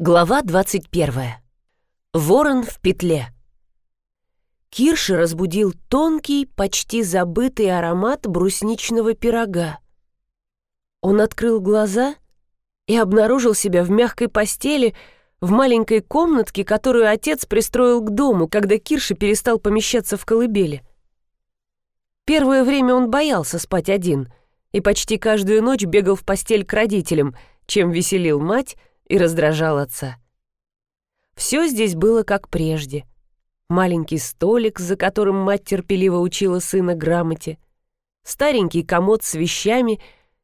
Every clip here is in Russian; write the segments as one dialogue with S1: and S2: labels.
S1: Глава 21. Ворон в петле. Кирши разбудил тонкий, почти забытый аромат брусничного пирога. Он открыл глаза и обнаружил себя в мягкой постели в маленькой комнатке, которую отец пристроил к дому, когда Кирши перестал помещаться в колыбели. Первое время он боялся спать один и почти каждую ночь бегал в постель к родителям, чем веселил мать, и раздражал отца. Все здесь было как прежде. Маленький столик, за которым мать терпеливо учила сына грамоте, старенький комод с вещами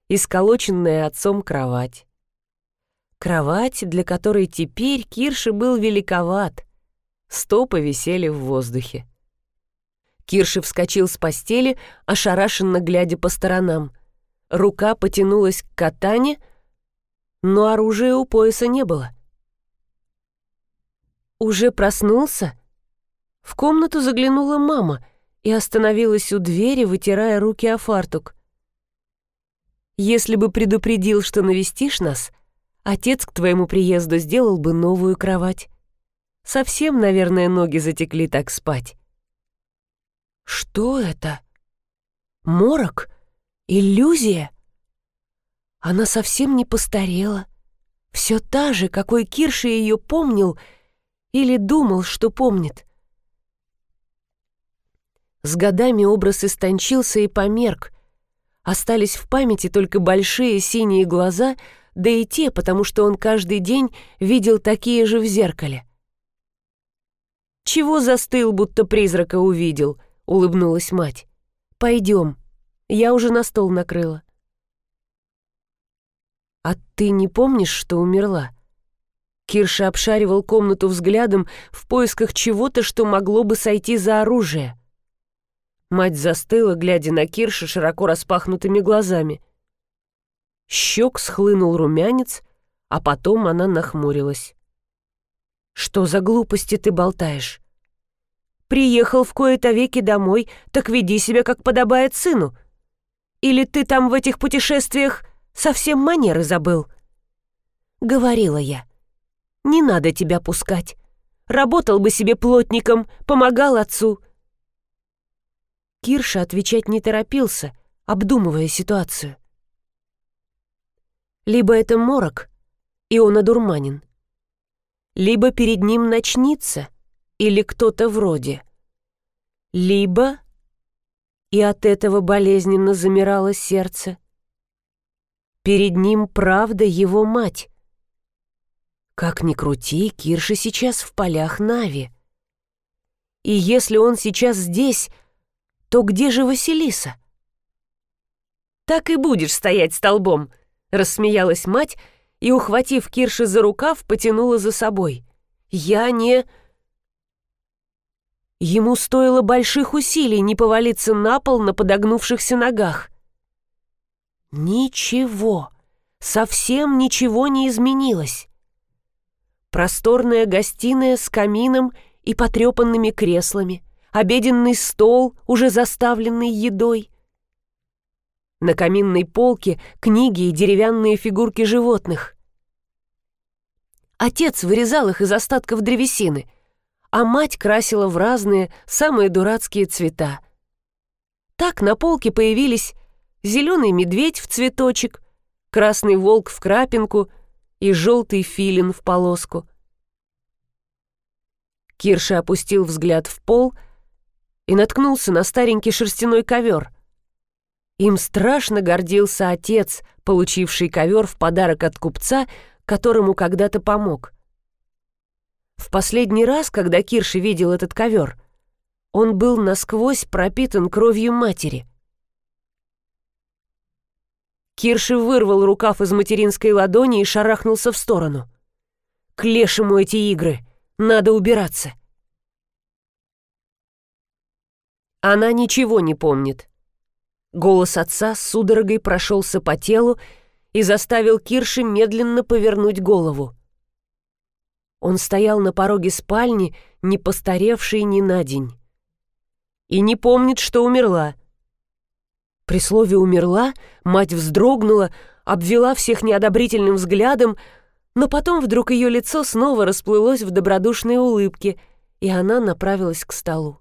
S1: и сколоченная отцом кровать. Кровать, для которой теперь Кирши был великоват. Стопы висели в воздухе. Кирши вскочил с постели, ошарашенно глядя по сторонам. Рука потянулась к катане — но оружия у пояса не было. «Уже проснулся?» В комнату заглянула мама и остановилась у двери, вытирая руки о фартук. «Если бы предупредил, что навестишь нас, отец к твоему приезду сделал бы новую кровать. Совсем, наверное, ноги затекли так спать». «Что это? Морок? Иллюзия?» Она совсем не постарела. Все та же, какой Кирши ее помнил или думал, что помнит. С годами образ истончился и померк. Остались в памяти только большие синие глаза, да и те, потому что он каждый день видел такие же в зеркале. «Чего застыл, будто призрака увидел?» — улыбнулась мать. «Пойдем, я уже на стол накрыла». «А ты не помнишь, что умерла?» Кирша обшаривал комнату взглядом в поисках чего-то, что могло бы сойти за оружие. Мать застыла, глядя на Кирша широко распахнутыми глазами. Щек схлынул румянец, а потом она нахмурилась. «Что за глупости ты болтаешь? Приехал в кои-то веки домой, так веди себя, как подобает сыну. Или ты там в этих путешествиях Совсем манеры забыл. Говорила я. Не надо тебя пускать. Работал бы себе плотником, помогал отцу. Кирша отвечать не торопился, обдумывая ситуацию. Либо это морок, и он одурманен. Либо перед ним ночница, или кто-то вроде. Либо... И от этого болезненно замирало сердце. Перед ним правда его мать. Как ни крути, Кирша сейчас в полях Нави. И если он сейчас здесь, то где же Василиса? «Так и будешь стоять столбом», — рассмеялась мать и, ухватив Кирши за рукав, потянула за собой. «Я не...» Ему стоило больших усилий не повалиться на пол на подогнувшихся ногах. Ничего, совсем ничего не изменилось. Просторная гостиная с камином и потрепанными креслами, обеденный стол, уже заставленный едой. На каминной полке книги и деревянные фигурки животных. Отец вырезал их из остатков древесины, а мать красила в разные, самые дурацкие цвета. Так на полке появились зеленый медведь в цветочек, красный волк в крапинку и желтый филин в полоску. Кирша опустил взгляд в пол и наткнулся на старенький шерстяной ковер. Им страшно гордился отец, получивший ковер в подарок от купца, которому когда-то помог. В последний раз, когда Кирша видел этот ковер, он был насквозь пропитан кровью матери — Кирши вырвал рукав из материнской ладони и шарахнулся в сторону. «К лешему эти игры! Надо убираться!» Она ничего не помнит. Голос отца с судорогой прошелся по телу и заставил Кирши медленно повернуть голову. Он стоял на пороге спальни, не постаревший ни на день. И не помнит, что умерла — при слове «умерла» мать вздрогнула, обвела всех неодобрительным взглядом, Но потом вдруг ее лицо снова расплылось в добродушной улыбке, и она направилась к столу.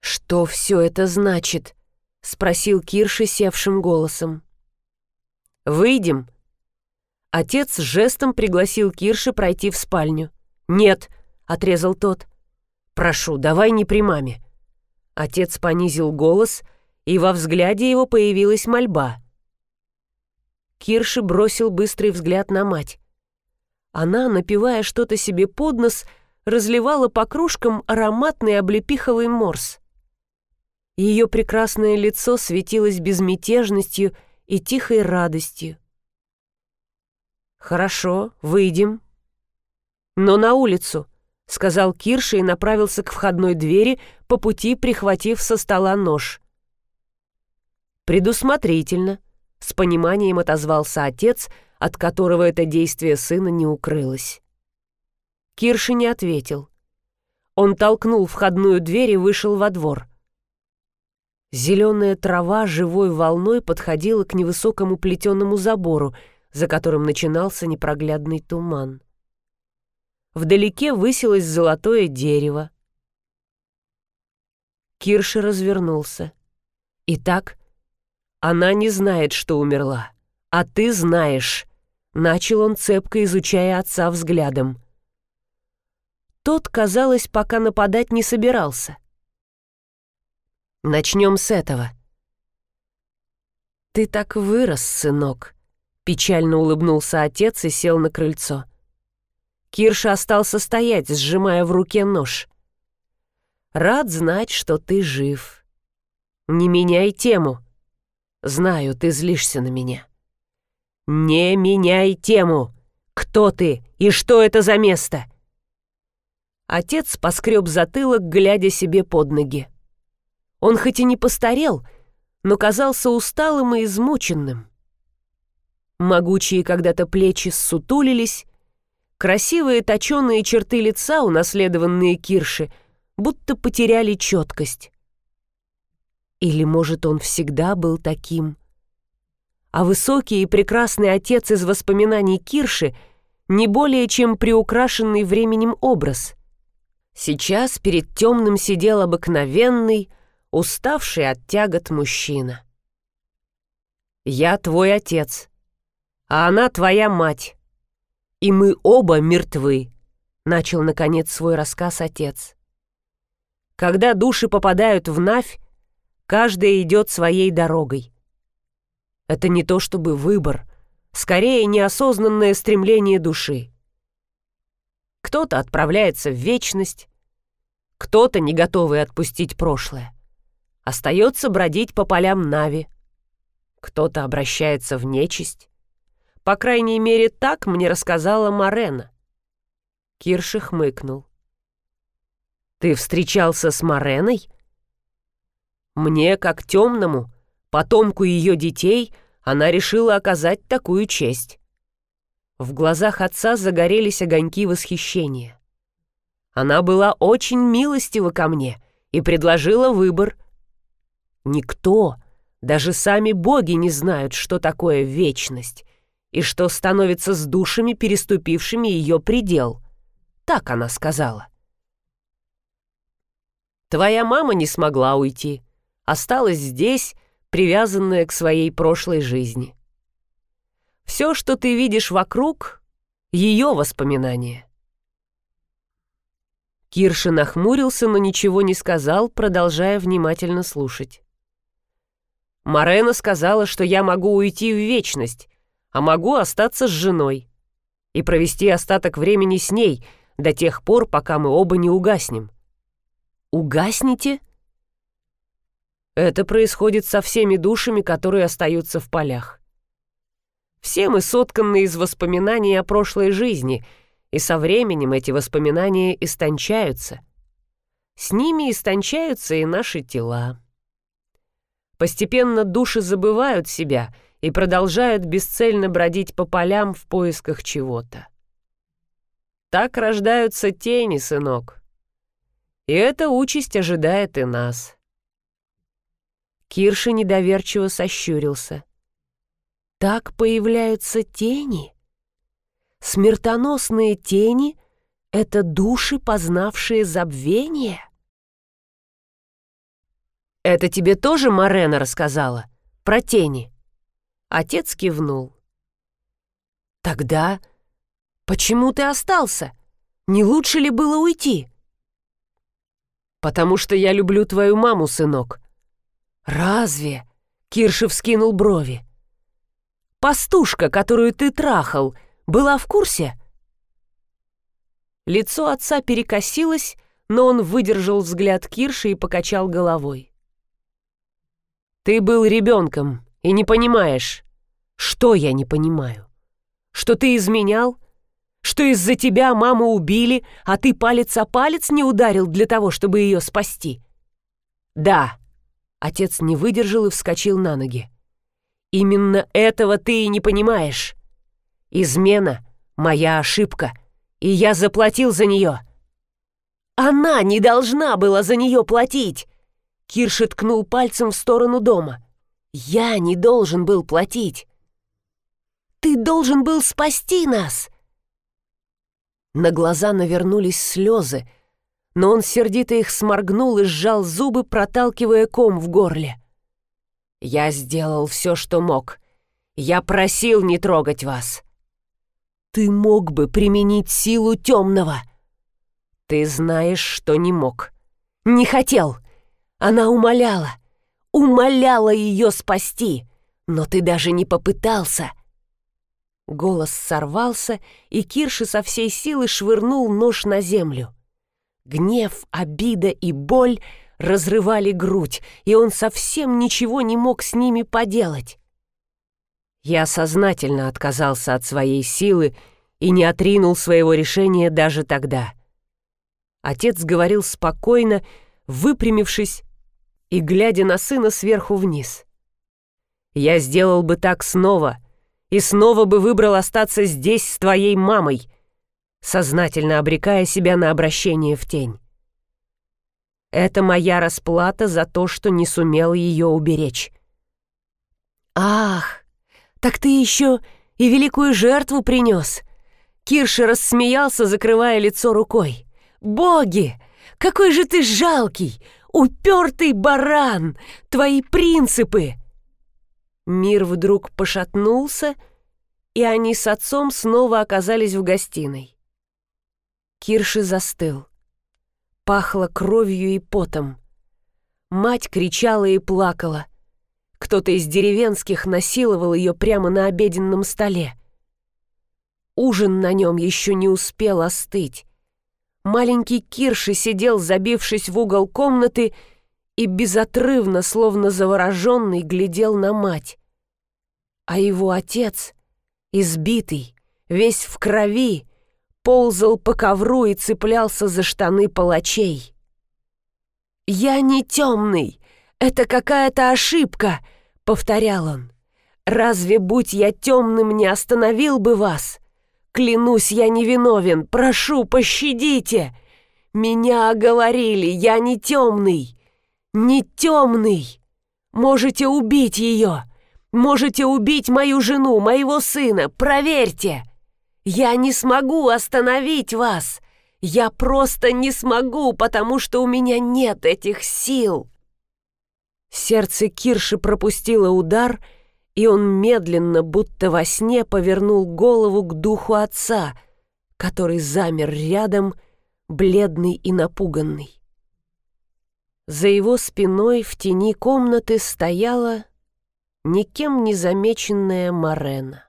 S1: «Что все это значит?» — спросил Кирши севшим голосом. «Выйдем». Отец жестом пригласил Кирши пройти в спальню. «Нет», — отрезал тот. «Прошу, давай не при маме». Отец понизил голос, и во взгляде его появилась мольба. Кирши бросил быстрый взгляд на мать. Она, напивая что-то себе под нос, разливала по кружкам ароматный облепиховый морс. Ее прекрасное лицо светилось безмятежностью и тихой радостью. «Хорошо, выйдем». «Но на улицу», — сказал Кирша и направился к входной двери, по пути прихватив со стола нож. «Предусмотрительно», — с пониманием отозвался отец, от которого это действие сына не укрылось. Кирши не ответил. Он толкнул входную дверь и вышел во двор. Зеленая трава живой волной подходила к невысокому плетеному забору, за которым начинался непроглядный туман. Вдалеке высилось золотое дерево. Кирши развернулся. «Итак, она не знает, что умерла, а ты знаешь», — начал он цепко, изучая отца взглядом. Тот, казалось, пока нападать не собирался. «Начнем с этого». «Ты так вырос, сынок», — печально улыбнулся отец и сел на крыльцо. Кирша остался стоять, сжимая в руке нож. «Рад знать, что ты жив. Не меняй тему. Знаю, ты злишься на меня». «Не меняй тему! Кто ты и что это за место?» Отец поскреб затылок, глядя себе под ноги. Он хоть и не постарел, но казался усталым и измученным. Могучие когда-то плечи ссутулились, Красивые точеные черты лица, унаследованные Кирши, будто потеряли четкость. Или, может, он всегда был таким? А высокий и прекрасный отец из воспоминаний Кирши не более чем приукрашенный временем образ. Сейчас перед темным сидел обыкновенный, уставший от тягот мужчина. «Я твой отец, а она твоя мать и мы оба мертвы», — начал, наконец, свой рассказ отец. «Когда души попадают в Навь, каждая идет своей дорогой. Это не то чтобы выбор, скорее неосознанное стремление души. Кто-то отправляется в вечность, кто-то, не готовый отпустить прошлое, остается бродить по полям Нави, кто-то обращается в нечисть, по крайней мере, так мне рассказала Марена. Кирши хмыкнул. «Ты встречался с Мареной?» «Мне, как темному, потомку ее детей, она решила оказать такую честь». В глазах отца загорелись огоньки восхищения. Она была очень милостива ко мне и предложила выбор. Никто, даже сами боги не знают, что такое вечность, и что становится с душами, переступившими ее предел. Так она сказала. Твоя мама не смогла уйти, осталась здесь, привязанная к своей прошлой жизни. Все, что ты видишь вокруг, ее воспоминания. Кирша нахмурился, но ничего не сказал, продолжая внимательно слушать. Марена сказала, что я могу уйти в вечность, а могу остаться с женой и провести остаток времени с ней до тех пор, пока мы оба не угаснем. Угаснете? Это происходит со всеми душами, которые остаются в полях. Все мы сотканы из воспоминаний о прошлой жизни, и со временем эти воспоминания истончаются. С ними истончаются и наши тела. Постепенно души забывают себя — и продолжают бесцельно бродить по полям в поисках чего-то. Так рождаются тени, сынок. И эта участь ожидает и нас. Кирша недоверчиво сощурился. Так появляются тени? Смертоносные тени — это души, познавшие забвение? «Это тебе тоже Марена рассказала? Про тени?» Отец кивнул. «Тогда почему ты остался? Не лучше ли было уйти?» «Потому что я люблю твою маму, сынок». «Разве?» — Киршев скинул брови. «Пастушка, которую ты трахал, была в курсе?» Лицо отца перекосилось, но он выдержал взгляд Кирши и покачал головой. «Ты был ребенком и не понимаешь». «Что я не понимаю? Что ты изменял? Что из-за тебя маму убили, а ты палец о палец не ударил для того, чтобы ее спасти?» «Да». Отец не выдержал и вскочил на ноги. «Именно этого ты и не понимаешь. Измена — моя ошибка, и я заплатил за нее». «Она не должна была за нее платить!» Кирши ткнул пальцем в сторону дома. «Я не должен был платить. Ты должен был спасти нас!» На глаза навернулись слезы, но он сердито их сморгнул и сжал зубы, проталкивая ком в горле. «Я сделал все, что мог. Я просил не трогать вас. Ты мог бы применить силу темного. Ты знаешь, что не мог. Не хотел. Она умоляла, умоляла ее спасти, но ты даже не попытался. Голос сорвался, и Кирши со всей силы швырнул нож на землю. Гнев, обида и боль разрывали грудь, и он совсем ничего не мог с ними поделать. Я сознательно отказался от своей силы и не отринул своего решения даже тогда. Отец говорил спокойно, выпрямившись и глядя на сына сверху вниз. «Я сделал бы так снова и снова бы выбрал остаться здесь с твоей мамой», сознательно обрекая себя на обращение в тень. Это моя расплата за то, что не сумел ее уберечь. «Ах, так ты еще и великую жертву принес!» Кирша рассмеялся, закрывая лицо рукой. «Боги! Какой же ты жалкий! Упертый баран! Твои принципы!» Мир вдруг пошатнулся, и они с отцом снова оказались в гостиной. Кирши застыл. Пахло кровью и потом. Мать кричала и плакала. Кто-то из деревенских насиловал ее прямо на обеденном столе. Ужин на нем еще не успел остыть. Маленький Кирши сидел, забившись в угол комнаты, и безотрывно, словно завороженный, глядел на мать. А его отец, избитый, весь в крови, ползал по ковру и цеплялся за штаны палачей. «Я не темный, это какая-то ошибка», — повторял он. «Разве, будь я темным, не остановил бы вас? Клянусь, я невиновен, прошу, пощадите! Меня оговорили, я не темный, не темный! Можете убить ее, можете убить мою жену, моего сына, проверьте! Я не смогу остановить вас! Я просто не смогу, потому что у меня нет этих сил!» Сердце Кирши пропустило удар — и он медленно, будто во сне, повернул голову к духу отца, который замер рядом, бледный и напуганный. За его спиной в тени комнаты стояла никем не замеченная Марена.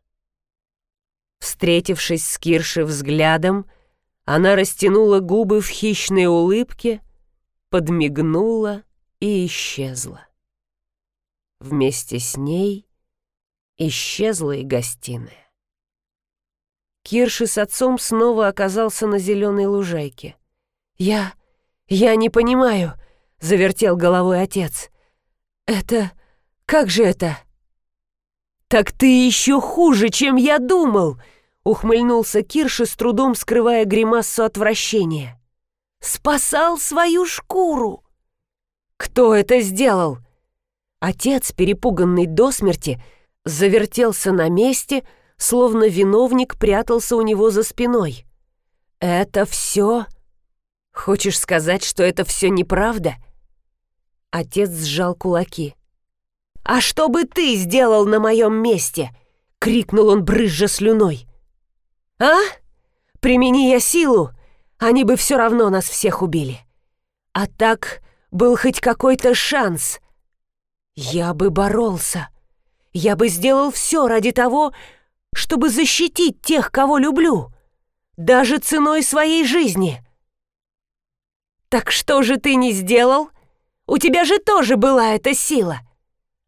S1: Встретившись с Киршей взглядом, она растянула губы в хищной улыбке, подмигнула и исчезла. Вместе с ней Исчезла и гостиная. Кирши с отцом снова оказался на зеленой лужайке. «Я... я не понимаю», — завертел головой отец. «Это... как же это?» «Так ты еще хуже, чем я думал!» — ухмыльнулся Кирши, с трудом скрывая гримасу отвращения. «Спасал свою шкуру!» «Кто это сделал?» Отец, перепуганный до смерти, — завертелся на месте, словно виновник прятался у него за спиной. «Это все? Хочешь сказать, что это все неправда?» Отец сжал кулаки. «А что бы ты сделал на моем месте?» — крикнул он, брызжа слюной. «А? Примени я силу, они бы все равно нас всех убили. А так был хоть какой-то шанс. Я бы боролся. Я бы сделал все ради того, чтобы защитить тех, кого люблю, даже ценой своей жизни. Так что же ты не сделал? У тебя же тоже была эта сила.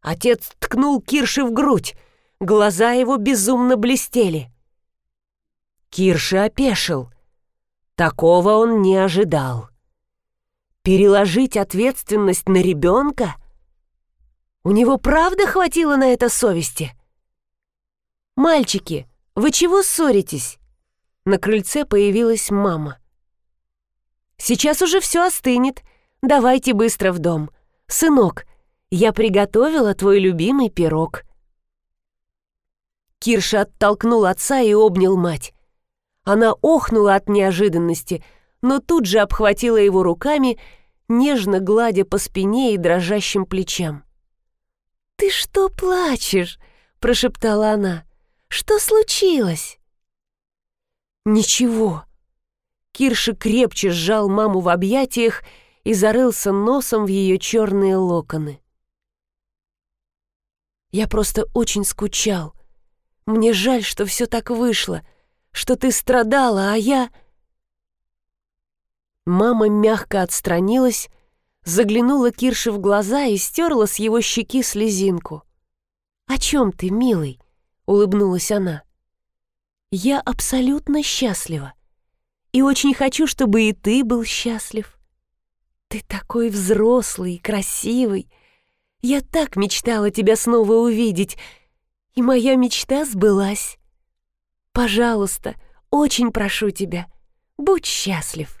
S1: Отец ткнул Кирши в грудь, глаза его безумно блестели. Кирши опешил. Такого он не ожидал. Переложить ответственность на ребенка? У него правда хватило на это совести? «Мальчики, вы чего ссоритесь?» На крыльце появилась мама. «Сейчас уже все остынет. Давайте быстро в дом. Сынок, я приготовила твой любимый пирог». Кирша оттолкнул отца и обнял мать. Она охнула от неожиданности, но тут же обхватила его руками, нежно гладя по спине и дрожащим плечам. «Ты что плачешь?» — прошептала она. Что случилось?» «Ничего». Кирша крепче сжал маму в объятиях и зарылся носом в ее черные локоны. «Я просто очень скучал. Мне жаль, что все так вышло, что ты страдала, а я...» Мама мягко отстранилась, заглянула Кирше в глаза и стерла с его щеки слезинку. «О чем ты, милый?» улыбнулась она. «Я абсолютно счастлива. И очень хочу, чтобы и ты был счастлив. Ты такой взрослый и красивый. Я так мечтала тебя снова увидеть, и моя мечта сбылась. Пожалуйста, очень прошу тебя, будь счастлив.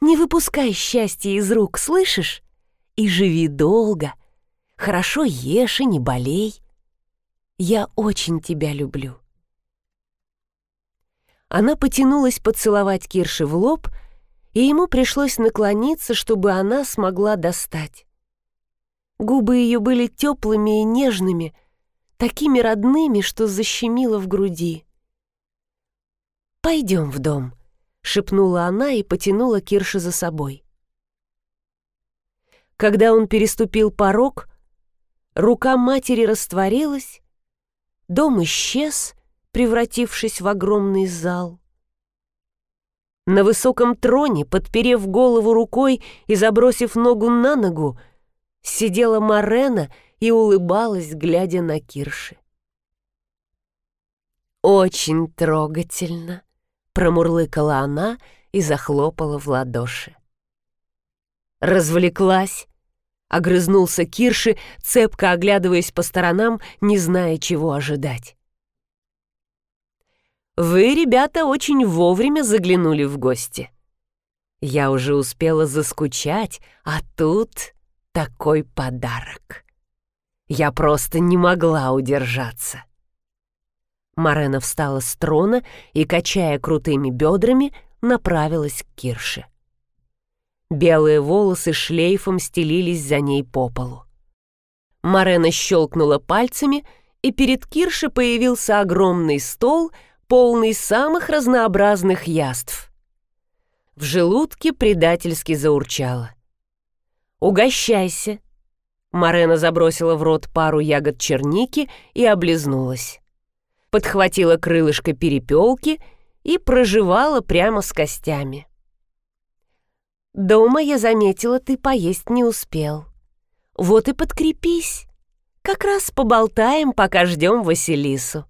S1: Не выпускай счастье из рук, слышишь? И живи долго. Хорошо ешь и не болей. Я очень тебя люблю». Она потянулась поцеловать Кирши в лоб, и ему пришлось наклониться, чтобы она смогла достать. Губы ее были теплыми и нежными, такими родными, что защемило в груди. «Пойдем в дом», — шепнула она и потянула Кирши за собой. Когда он переступил порог, рука матери растворилась, Дом исчез, превратившись в огромный зал. На высоком троне, подперев голову рукой и забросив ногу на ногу, сидела Марена и улыбалась, глядя на Кирши. «Очень трогательно», — промурлыкала она и захлопала в ладоши. Развлеклась, Огрызнулся Кирши, цепко оглядываясь по сторонам, не зная, чего ожидать. «Вы, ребята, очень вовремя заглянули в гости. Я уже успела заскучать, а тут такой подарок. Я просто не могла удержаться». Марена встала с трона и, качая крутыми бедрами, направилась к Кирше. Белые волосы шлейфом стелились за ней по полу. Марена щелкнула пальцами, и перед Кирше появился огромный стол, полный самых разнообразных яств. В желудке предательски заурчало. «Угощайся!» Марена забросила в рот пару ягод черники и облизнулась. Подхватила крылышко перепелки и проживала прямо с костями. Дома я заметила, ты поесть не успел. Вот и подкрепись. Как раз поболтаем, пока ждем Василису.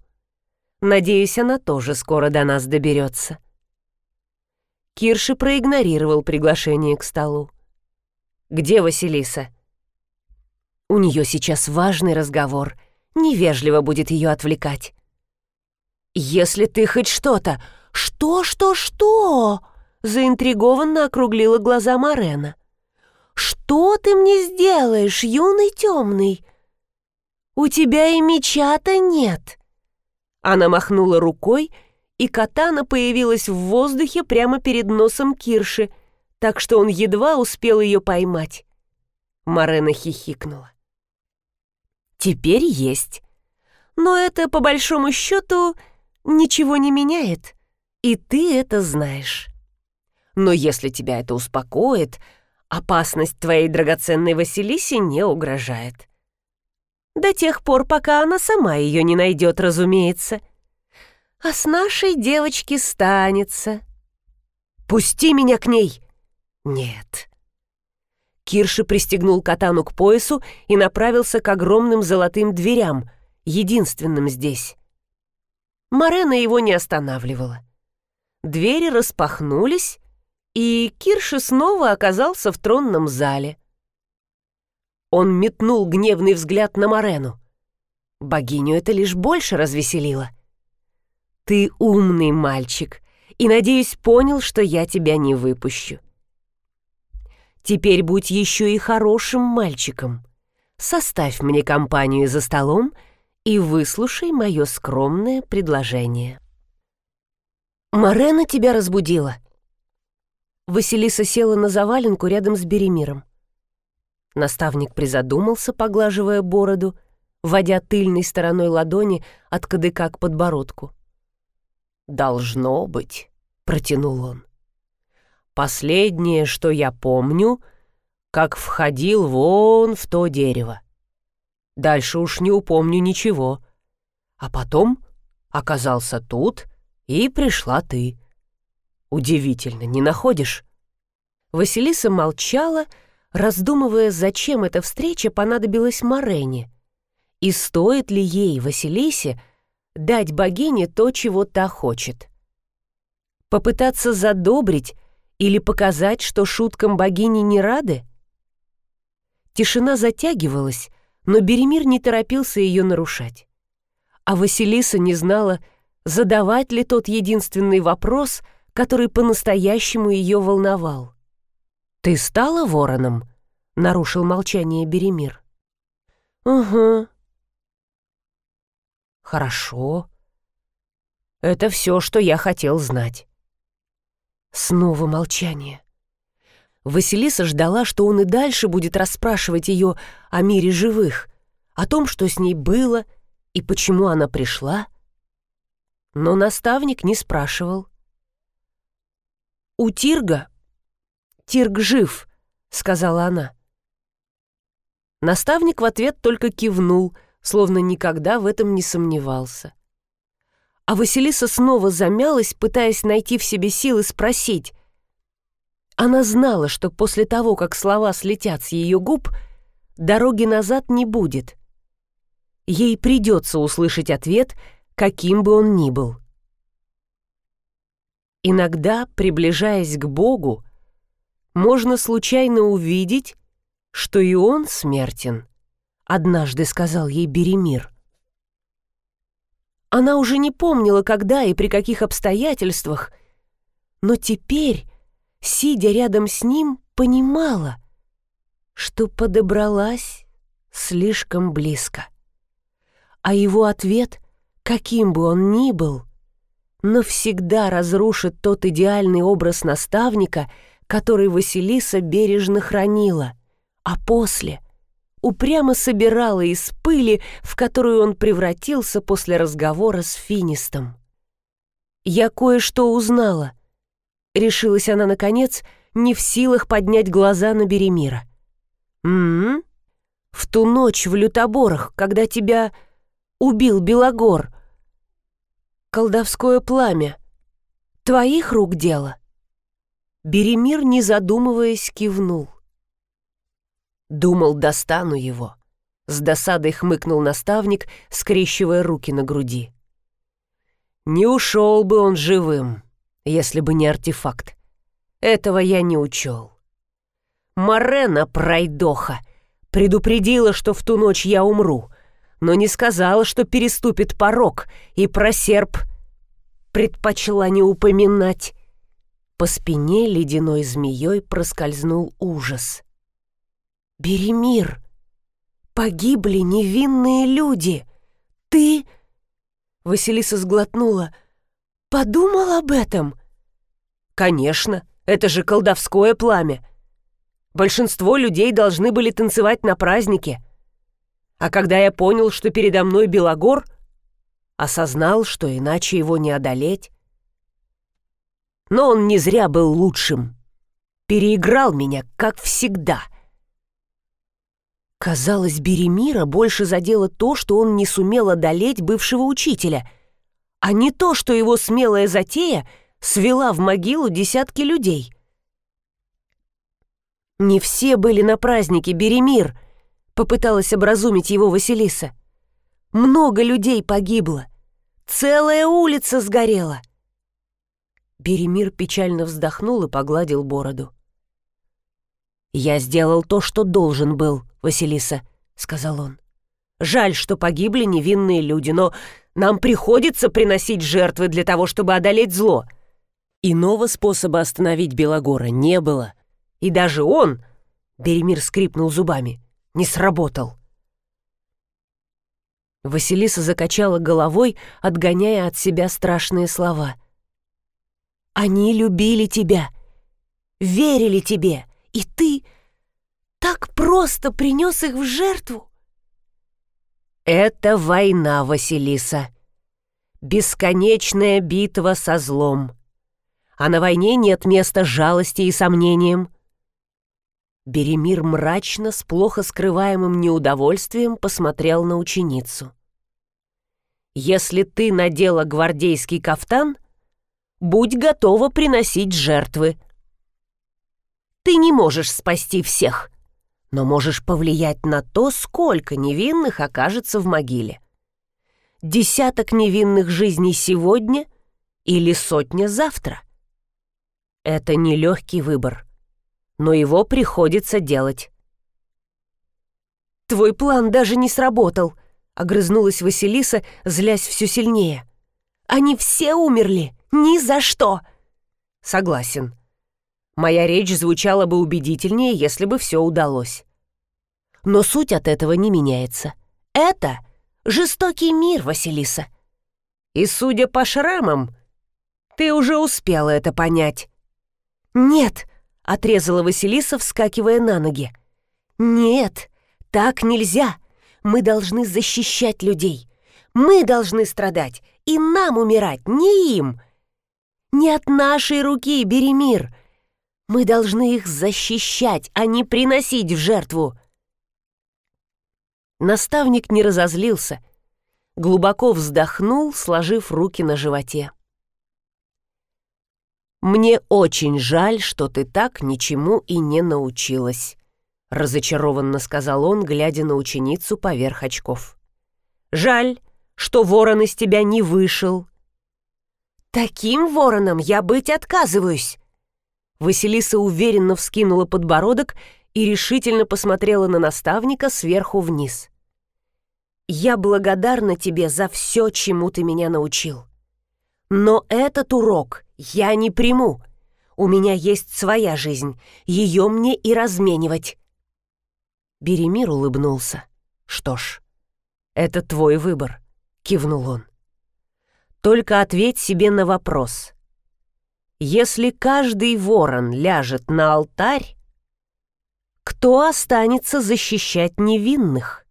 S1: Надеюсь, она тоже скоро до нас доберется. Кирши проигнорировал приглашение к столу. «Где Василиса?» «У нее сейчас важный разговор. Невежливо будет ее отвлекать». «Если ты хоть что-то...» «Что, что, что?» заинтригованно округлила глаза Марена. «Что ты мне сделаешь, юный темный? У тебя и меча-то нет. Она махнула рукой, и катана появилась в воздухе прямо перед носом Кирши, так что он едва успел ее поймать. Марена хихикнула. «Теперь есть. Но это, по большому счету, ничего не меняет, и ты это знаешь. Но если тебя это успокоит, опасность твоей драгоценной Василисе не угрожает. До тех пор, пока она сама ее не найдет, разумеется. А с нашей девочки станется. Пусти меня к ней. Нет. Кирши пристегнул катану к поясу и направился к огромным золотым дверям, единственным здесь. Марена его не останавливала. Двери распахнулись, и Кирши снова оказался в тронном зале. Он метнул гневный взгляд на Морену. Богиню это лишь больше развеселило. «Ты умный мальчик, и, надеюсь, понял, что я тебя не выпущу. Теперь будь еще и хорошим мальчиком. Составь мне компанию за столом и выслушай мое скромное предложение». «Морена тебя разбудила?» Василиса села на заваленку рядом с Беремиром. Наставник призадумался, поглаживая бороду, водя тыльной стороной ладони от кадыка к подбородку. «Должно быть», — протянул он. «Последнее, что я помню, как входил вон в то дерево. Дальше уж не упомню ничего. А потом оказался тут, и пришла ты. Удивительно, не находишь?» Василиса молчала, — раздумывая, зачем эта встреча понадобилась Морене, и стоит ли ей, Василисе, дать богине то, чего та хочет. Попытаться задобрить или показать, что шуткам богини не рады? Тишина затягивалась, но Беремир не торопился ее нарушать. А Василиса не знала, задавать ли тот единственный вопрос, который по-настоящему ее волновал. «Ты стала вороном?» — нарушил молчание Беремир. «Угу». «Хорошо. Это все, что я хотел знать». Снова молчание. Василиса ждала, что он и дальше будет расспрашивать ее о мире живых, о том, что с ней было и почему она пришла. Но наставник не спрашивал. У Тирга Тирг жив», — сказала она. Наставник в ответ только кивнул, словно никогда в этом не сомневался. А Василиса снова замялась, пытаясь найти в себе силы спросить. Она знала, что после того, как слова слетят с ее губ, дороги назад не будет. Ей придется услышать ответ, каким бы он ни был. Иногда, приближаясь к Богу, можно случайно увидеть, что и он смертен, однажды сказал ей Беремир. Она уже не помнила, когда и при каких обстоятельствах, но теперь, сидя рядом с ним, понимала, что подобралась слишком близко. А его ответ, каким бы он ни был, навсегда разрушит тот идеальный образ наставника — который Василиса бережно хранила, а после упрямо собирала из пыли, в которую он превратился после разговора с Финистом. «Я кое-что узнала», — решилась она, наконец, не в силах поднять глаза на Беремира. «М-м? В ту ночь в лютоборах, когда тебя убил Белогор. Колдовское пламя. Твоих рук дело?» Беремир, не задумываясь, кивнул. Думал, достану его. С досадой хмыкнул наставник, скрещивая руки на груди. Не ушел бы он живым, если бы не артефакт. Этого я не учел. Марена, пройдоха, предупредила, что в ту ночь я умру, но не сказала, что переступит порог, и про серп предпочла не упоминать. По спине ледяной змеей проскользнул ужас. «Беремир! Погибли невинные люди! Ты...» Василиса сглотнула. «Подумал об этом?» «Конечно, это же колдовское пламя. Большинство людей должны были танцевать на празднике. А когда я понял, что передо мной Белогор, осознал, что иначе его не одолеть. Но он не зря был лучшим. Переиграл меня, как всегда. Казалось, Беремира больше задело то, что он не сумел одолеть бывшего учителя, а не то, что его смелая затея свела в могилу десятки людей. «Не все были на празднике, Беремир», — попыталась образумить его Василиса. «Много людей погибло. Целая улица сгорела». Беремир печально вздохнул и погладил бороду. «Я сделал то, что должен был», Василиса», — сказал он. «Жаль, что погибли невинные люди, но нам приходится приносить жертвы для того, чтобы одолеть зло. Иного способа остановить Белогора не было. И даже он, — Беремир скрипнул зубами, — не сработал». Василиса закачала головой, отгоняя от себя страшные слова. «Они любили тебя, верили тебе, и ты так просто принес их в жертву? Это война, Василиса. Бесконечная битва со злом. А на войне нет места жалости и сомнениям. Беремир мрачно, с плохо скрываемым неудовольствием посмотрел на ученицу. «Если ты надела гвардейский кафтан, будь готова приносить жертвы. Ты не можешь спасти всех, но можешь повлиять на то, сколько невинных окажется в могиле. Десяток невинных жизней сегодня или сотня завтра. Это нелегкий выбор, но его приходится делать. «Твой план даже не сработал», — огрызнулась Василиса, злясь все сильнее. «Они все умерли, ни за что!» «Согласен», Моя речь звучала бы убедительнее, если бы все удалось. Но суть от этого не меняется. Это жестокий мир, Василиса. И судя по шрамам, ты уже успела это понять. «Нет», — отрезала Василиса, вскакивая на ноги. «Нет, так нельзя. Мы должны защищать людей. Мы должны страдать, и нам умирать, не им. Не от нашей руки бери мир. Мы должны их защищать, а не приносить в жертву. Наставник не разозлился, глубоко вздохнул, сложив руки на животе. «Мне очень жаль, что ты так ничему и не научилась», — разочарованно сказал он, глядя на ученицу поверх очков. «Жаль, что ворон из тебя не вышел». «Таким вороном я быть отказываюсь», Василиса уверенно вскинула подбородок и решительно посмотрела на наставника сверху вниз. «Я благодарна тебе за все, чему ты меня научил. Но этот урок я не приму. У меня есть своя жизнь, ее мне и разменивать». Беремир улыбнулся. «Что ж, это твой выбор», — кивнул он. «Только ответь себе на вопрос. Если каждый ворон ляжет на алтарь, кто останется защищать невинных?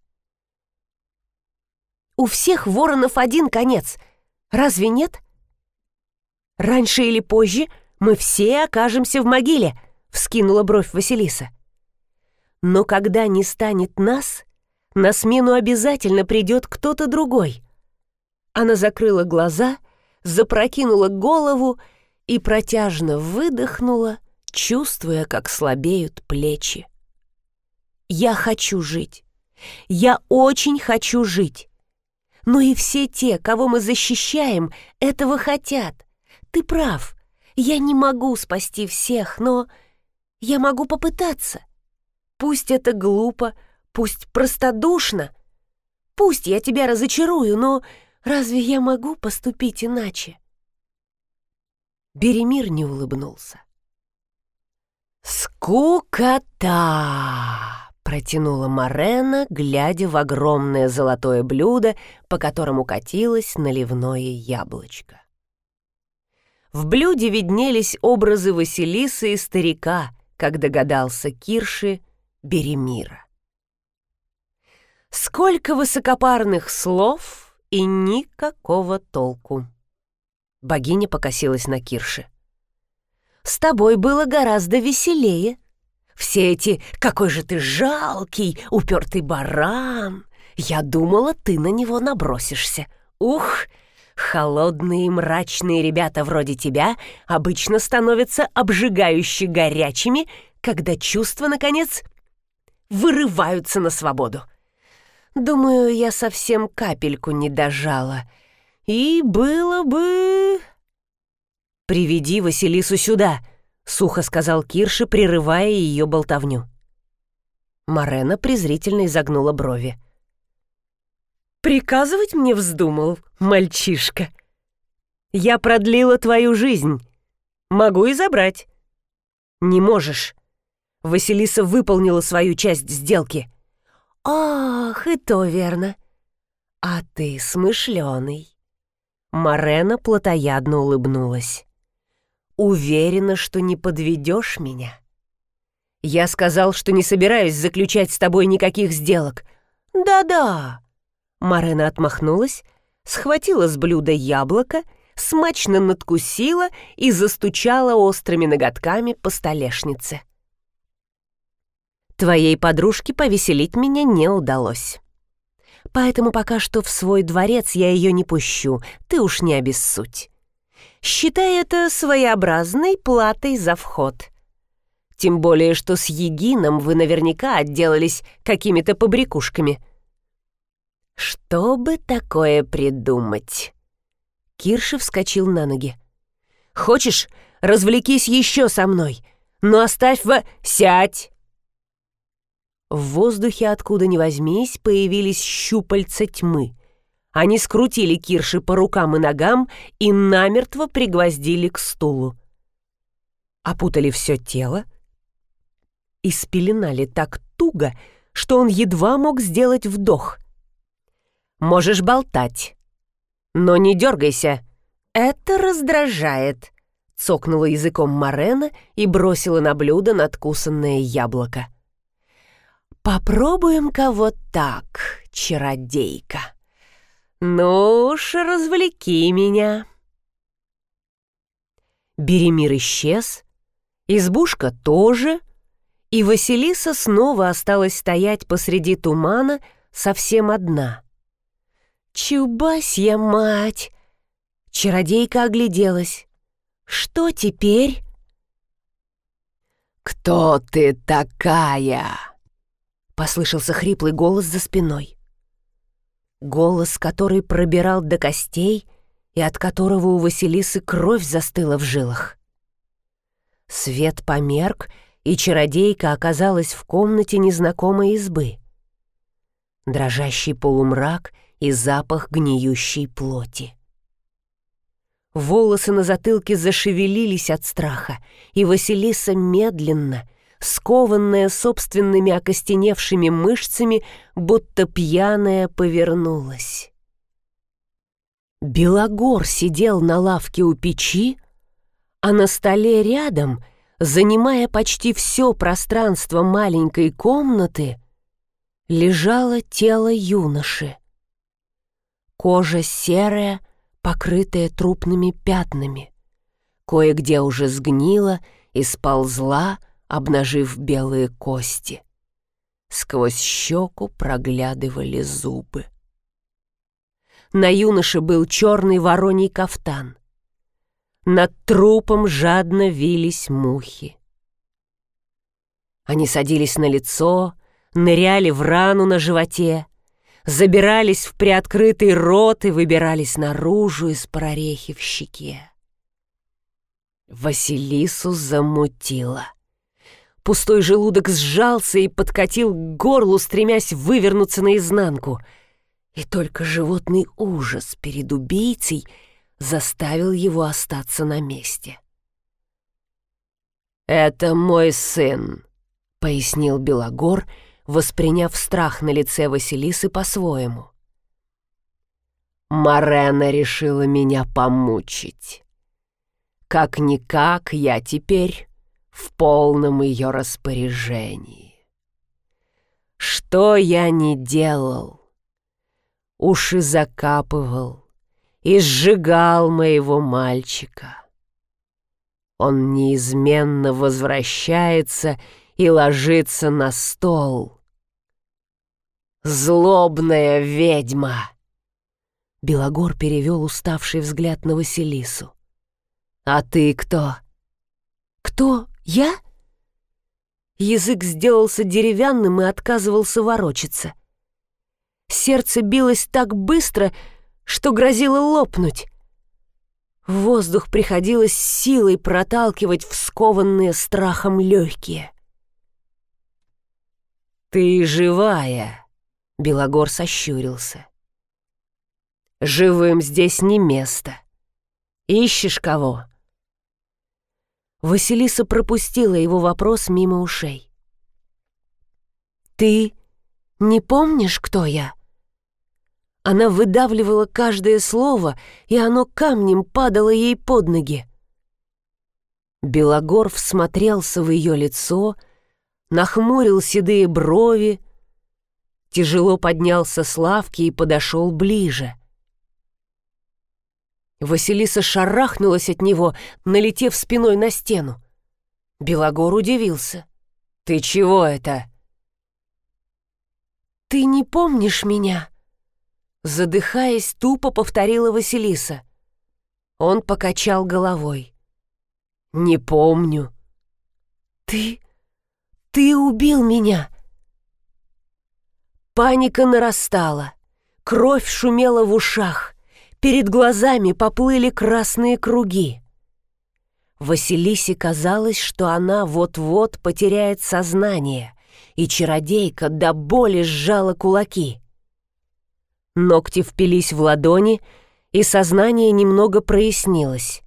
S1: У всех воронов один конец, разве нет? Раньше или позже мы все окажемся в могиле, вскинула бровь Василиса. Но когда не станет нас, на смену обязательно придет кто-то другой. Она закрыла глаза, запрокинула голову и протяжно выдохнула, чувствуя, как слабеют плечи. «Я хочу жить. Я очень хочу жить. Но и все те, кого мы защищаем, этого хотят. Ты прав. Я не могу спасти всех, но я могу попытаться. Пусть это глупо, пусть простодушно, пусть я тебя разочарую, но разве я могу поступить иначе? Беремир не улыбнулся. «Скукота!» Протянула Марена, глядя в огромное золотое блюдо, по которому катилось наливное яблочко. В блюде виднелись образы Василисы и старика, как догадался Кирши Беремира. Сколько высокопарных слов и никакого толку. Богиня покосилась на Кирше. «С тобой было гораздо веселее. Все эти «какой же ты жалкий, упертый баран!» Я думала, ты на него набросишься. Ух, холодные мрачные ребята вроде тебя обычно становятся обжигающе горячими, когда чувства, наконец, вырываются на свободу. Думаю, я совсем капельку не дожала. И было бы... «Приведи Василису сюда», — сухо сказал Кирши, прерывая ее болтовню. Марена презрительно изогнула брови. «Приказывать мне вздумал, мальчишка? Я продлила твою жизнь. Могу и забрать». «Не можешь». Василиса выполнила свою часть сделки. «Ах, и то верно. А ты смышленый». Марена плотоядно улыбнулась. «Уверена, что не подведешь меня?» «Я сказал, что не собираюсь заключать с тобой никаких сделок». «Да-да». Марена отмахнулась, схватила с блюда яблоко, смачно надкусила и застучала острыми ноготками по столешнице. Твоей подружке повеселить меня не удалось. Поэтому пока что в свой дворец я ее не пущу, ты уж не обессудь. Считай это своеобразной платой за вход. Тем более, что с Егином вы наверняка отделались какими-то побрякушками. Что бы такое придумать? Кирши вскочил на ноги. «Хочешь, развлекись еще со мной, но оставь в... Сядь!» В воздухе, откуда ни возьмись, появились щупальца тьмы. Они скрутили Кирши по рукам и ногам и намертво пригвоздили к стулу. Опутали все тело и спеленали так туго, что он едва мог сделать вдох. «Можешь болтать, но не дергайся. Это раздражает», — цокнула языком Марена и бросила на блюдо надкусанное яблоко. «Попробуем-ка вот так, чародейка. Ну уж, развлеки меня». Беремир исчез, избушка тоже, и Василиса снова осталась стоять посреди тумана совсем одна. «Чубасья мать!» Чародейка огляделась. «Что теперь?»
S2: «Кто ты такая?» Послышался хриплый голос за спиной.
S1: Голос, который пробирал до костей и от которого у Василисы кровь застыла в жилах. Свет померк, и чародейка оказалась в комнате незнакомой избы. Дрожащий полумрак и запах гниющей плоти. Волосы на затылке зашевелились от страха, и Василиса медленно, скованная собственными окостеневшими мышцами, будто пьяная повернулась. Белогор сидел на лавке у печи, а на столе рядом, занимая почти все пространство маленькой комнаты, лежало тело юноши. Кожа серая, покрытая трупными пятнами. Кое-где уже сгнила и сползла, обнажив белые кости. Сквозь щеку проглядывали зубы. На юноше был черный вороний кафтан. Над трупом жадно вились мухи. Они садились на лицо, ныряли в рану на животе, забирались в приоткрытый рот и выбирались наружу из прорехи в щеке. Василису замутило. Пустой желудок сжался и подкатил к горлу, стремясь вывернуться наизнанку. И только животный ужас перед убийцей заставил его остаться на месте.
S2: «Это мой сын», — пояснил Белогор,
S1: восприняв страх на лице Василисы по-своему. «Марена решила меня помучить. Как-никак я теперь в полном ее распоряжении. Что я не делал? Уши закапывал и сжигал моего мальчика. Он неизменно возвращается и ложится на стол. «Злобная ведьма!» Белогор перевел уставший взгляд на Василису. «А ты кто?»
S2: «Кто? Я?» Язык сделался деревянным и отказывался ворочаться. Сердце билось так быстро, что грозило лопнуть. Воздух приходилось силой проталкивать в скованные страхом легкие.
S1: «Ты живая!» — Белогор сощурился. «Живым здесь не место. Ищешь кого?»
S2: Василиса пропустила его вопрос мимо ушей. «Ты не помнишь, кто я?» Она выдавливала каждое слово, и оно камнем падало ей под ноги.
S1: Белогор всмотрелся в ее лицо, нахмурил седые брови, тяжело поднялся с лавки и подошел ближе.
S2: Василиса шарахнулась от него, налетев спиной на стену. Белогор удивился.
S1: «Ты чего это?»
S2: «Ты не помнишь меня?» Задыхаясь, тупо повторила Василиса. Он покачал головой.
S1: «Не помню».
S2: «Ты... ты убил меня!» Паника нарастала. Кровь шумела в ушах. Перед глазами поплыли красные круги. Василисе казалось, что она вот-вот потеряет сознание, и чародейка до боли сжала кулаки. Ногти впились в ладони, и сознание немного прояснилось.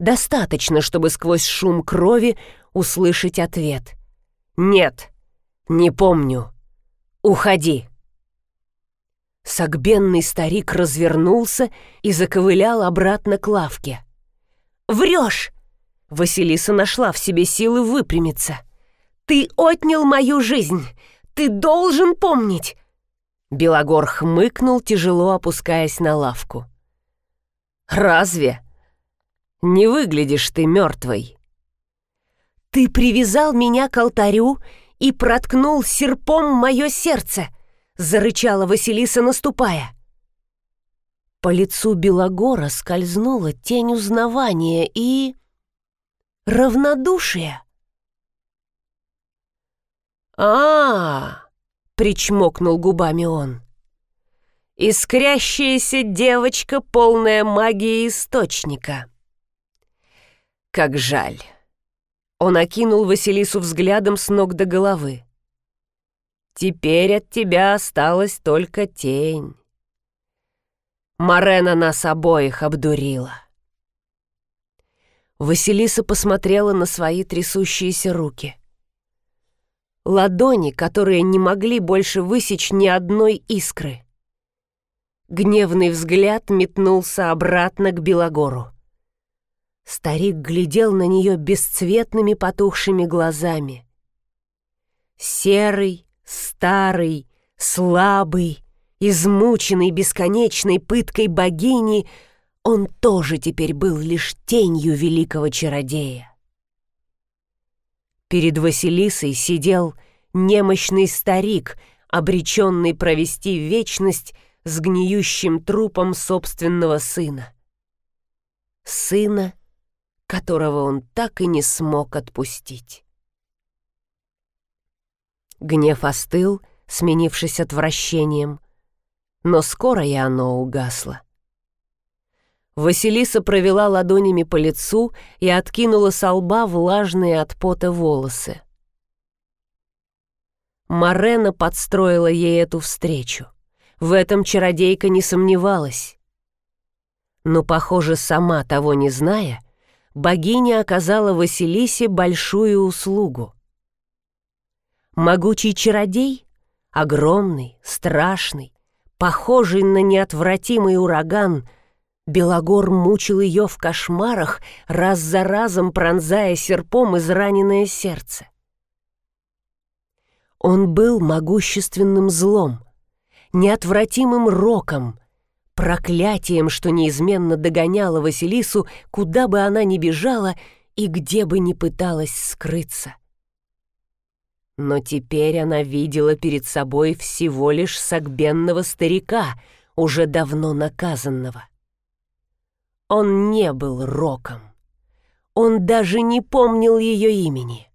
S2: Достаточно, чтобы сквозь шум крови услышать ответ. «Нет, не помню. Уходи». Согбенный старик развернулся и заковылял обратно к лавке. «Врешь!» Василиса нашла в себе силы выпрямиться. «Ты отнял мою жизнь! Ты должен помнить!» Белогор хмыкнул, тяжело опускаясь на лавку.
S1: «Разве? Не выглядишь ты мертвой!»
S2: «Ты привязал меня к алтарю и проткнул серпом мое сердце!» Зарычала Василиса, наступая. По лицу Белогора скользнула тень узнавания и... равнодушия.
S1: а, -а, -а причмокнул губами он. «Искрящаяся девочка, полная магии источника». «Как жаль!» Он окинул Василису взглядом с ног до головы. Теперь от тебя осталась только тень. Марена нас обоих обдурила.
S2: Василиса посмотрела на свои трясущиеся руки. Ладони, которые не могли больше высечь ни одной искры. Гневный взгляд метнулся обратно к Белогору. Старик глядел на нее бесцветными потухшими глазами. Серый, Старый, слабый, измученный бесконечной пыткой богини, он тоже теперь был лишь тенью великого чародея. Перед Василисой сидел немощный старик, обреченный провести вечность с гниющим трупом собственного сына. Сына, которого он так и не смог отпустить. Гнев остыл, сменившись отвращением, но скоро и оно угасло. Василиса провела ладонями по лицу и откинула со лба влажные от пота волосы. Марена подстроила ей эту встречу. В этом чародейка не сомневалась. Но, похоже, сама того не зная, богиня оказала Василисе большую услугу.
S1: Могучий чародей, огромный, страшный, похожий на неотвратимый ураган, Белогор мучил ее в кошмарах, раз за разом пронзая серпом израненное сердце. Он был могущественным злом, неотвратимым роком, проклятием, что неизменно догоняло Василису, куда бы она ни бежала и где бы ни пыталась скрыться. Но теперь она видела перед собой всего лишь согбенного старика, уже давно наказанного. Он не был Роком. Он даже не помнил ее имени.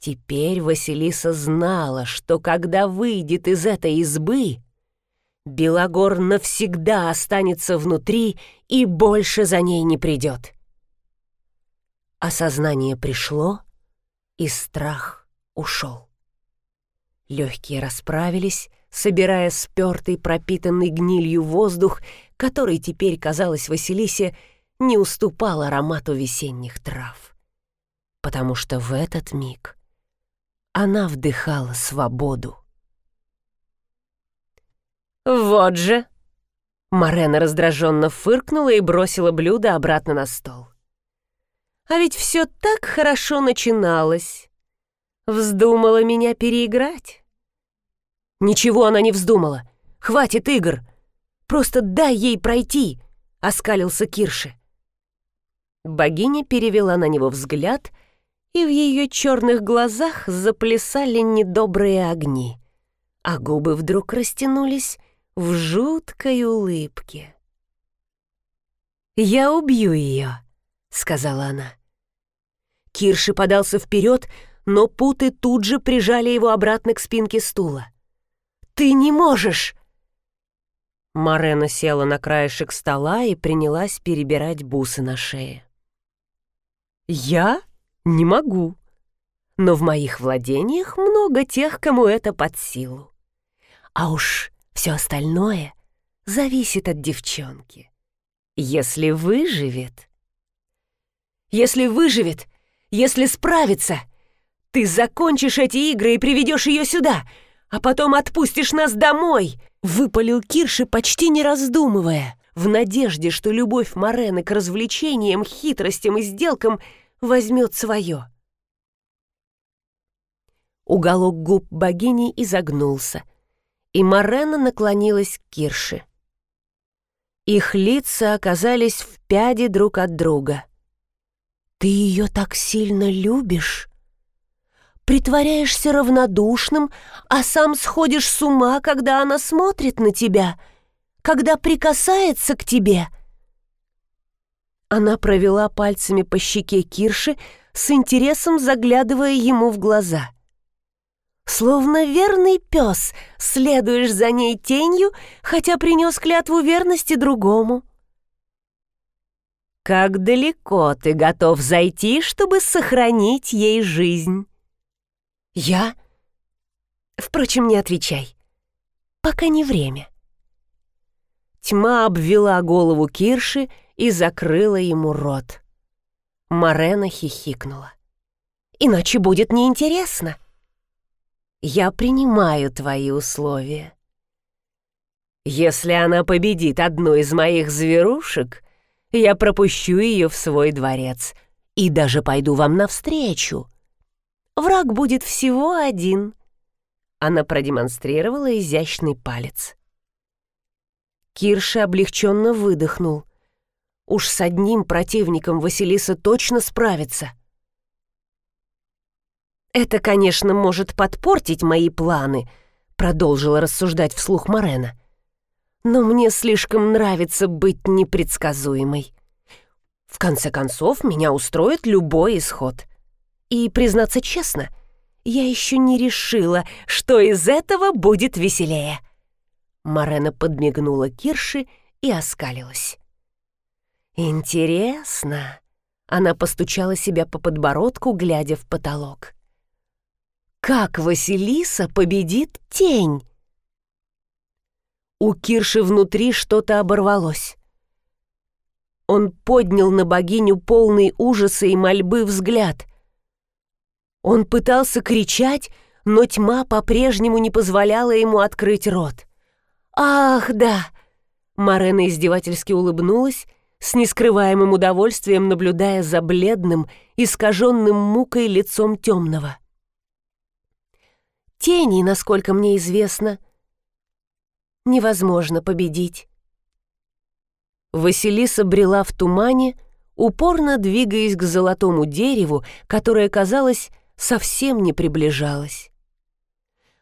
S1: Теперь Василиса знала, что когда выйдет из этой избы, Белогор навсегда останется внутри и больше за ней не придет. Осознание пришло, и страх ушел. Легкие расправились, собирая спертый, пропитанный гнилью воздух, который теперь, казалось Василисе, не уступал аромату весенних трав. Потому что в этот миг она вдыхала свободу. «Вот же!» Марена раздраженно фыркнула и бросила блюдо обратно на стол. «А ведь все так хорошо начиналось!» Вздумала меня переиграть? Ничего она не вздумала. Хватит игр. Просто дай ей пройти, оскалился Кирши. Богиня перевела на него взгляд, и в ее черных глазах заплясали недобрые огни, а губы вдруг растянулись в жуткой улыбке. «Я убью ее», — сказала она. Кирши подался вперед, но путы тут же прижали его обратно к спинке стула. «Ты не можешь!» Марена села на краешек стола и принялась перебирать бусы на шее. «Я не могу, но в моих владениях много тех, кому это под силу. А уж все остальное зависит от девчонки. Если выживет...» «Если выживет, если справится, ты закончишь эти игры и приведешь ее сюда, а потом отпустишь нас домой!» Выпалил Кирши, почти не раздумывая, в надежде, что любовь Морены к развлечениям, хитростям и сделкам возьмет свое. Уголок губ богини изогнулся, и Морена наклонилась к Кирше. Их лица оказались в пяде друг от друга. «Ты ее так сильно любишь?» Притворяешься равнодушным, а сам сходишь с ума, когда она смотрит на тебя, когда прикасается к тебе». Она провела пальцами по щеке Кирши, с интересом заглядывая ему в глаза. «Словно верный пес, следуешь за ней тенью, хотя принес клятву верности другому». «Как далеко ты готов зайти, чтобы сохранить ей жизнь?» «Я?» «Впрочем, не отвечай. Пока не время». Тьма обвела голову Кирши и закрыла ему рот. Марена хихикнула. «Иначе будет неинтересно». «Я принимаю твои условия». «Если она победит одну из моих зверушек, я пропущу ее в свой дворец и даже пойду вам навстречу», Враг будет всего один. Она продемонстрировала изящный палец. Кирша облегченно выдохнул. Уж с одним противником Василиса точно справится. «Это, конечно, может подпортить мои планы», — продолжила рассуждать вслух Морена. «Но мне слишком нравится быть непредсказуемой. В конце концов, меня устроит любой исход. И, признаться честно, я еще не решила, что из этого будет веселее. Марена подмигнула Кирши и оскалилась. «Интересно». Она постучала себя по подбородку, глядя в потолок. «Как Василиса победит тень?» У Кирши внутри что-то оборвалось. Он поднял на богиню полный ужаса и мольбы взгляд. Он пытался кричать,
S2: но тьма по-прежнему не позволяла ему открыть рот. «Ах, да!» Марена издевательски улыбнулась, с нескрываемым удовольствием наблюдая за бледным, искаженным мукой лицом темного. Тени, насколько мне известно, невозможно победить. Василиса брела в тумане, упорно двигаясь к золотому дереву, которое, казалось, совсем не приближалось.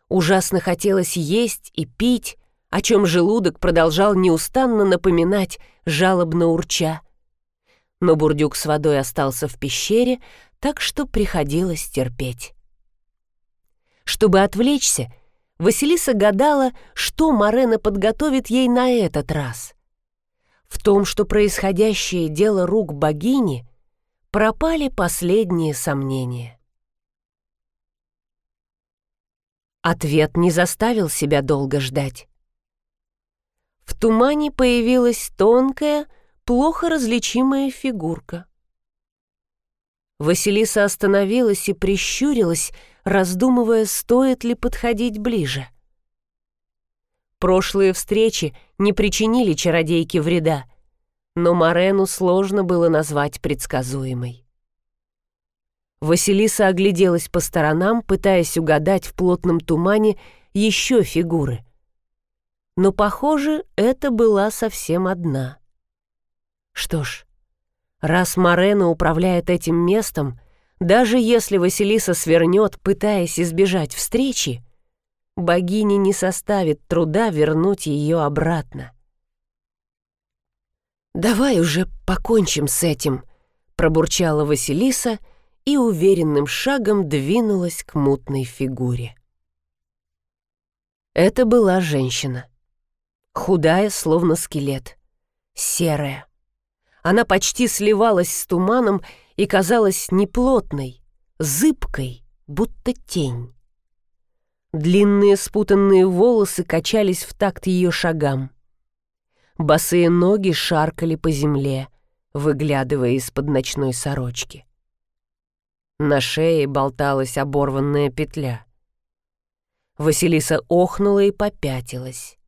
S2: Ужасно хотелось есть и пить, о чем желудок продолжал неустанно напоминать, жалобно урча. Но бурдюк с водой остался в пещере, так что приходилось терпеть. Чтобы отвлечься, Василиса гадала, что Марена подготовит ей на этот раз. В том, что происходящее дело рук богини, пропали последние сомнения. Ответ не заставил себя долго ждать. В тумане появилась тонкая, плохо различимая фигурка. Василиса остановилась и прищурилась, раздумывая, стоит ли подходить ближе. Прошлые встречи не причинили чародейке вреда, но Марену сложно было назвать предсказуемой. Василиса огляделась по сторонам, пытаясь угадать в плотном тумане еще фигуры. Но, похоже, это была совсем одна. Что ж, раз Марена управляет этим местом, даже если Василиса свернет, пытаясь избежать встречи, богине не составит труда вернуть ее обратно. «Давай уже покончим с этим», — пробурчала Василиса и уверенным шагом двинулась к мутной фигуре. Это была женщина. Худая, словно скелет. Серая. Она почти сливалась с туманом и казалась неплотной, зыбкой, будто тень. Длинные спутанные волосы качались в такт ее шагам. Босые ноги шаркали по земле, выглядывая из-под ночной сорочки. На шее болталась оборванная петля. Василиса охнула и попятилась.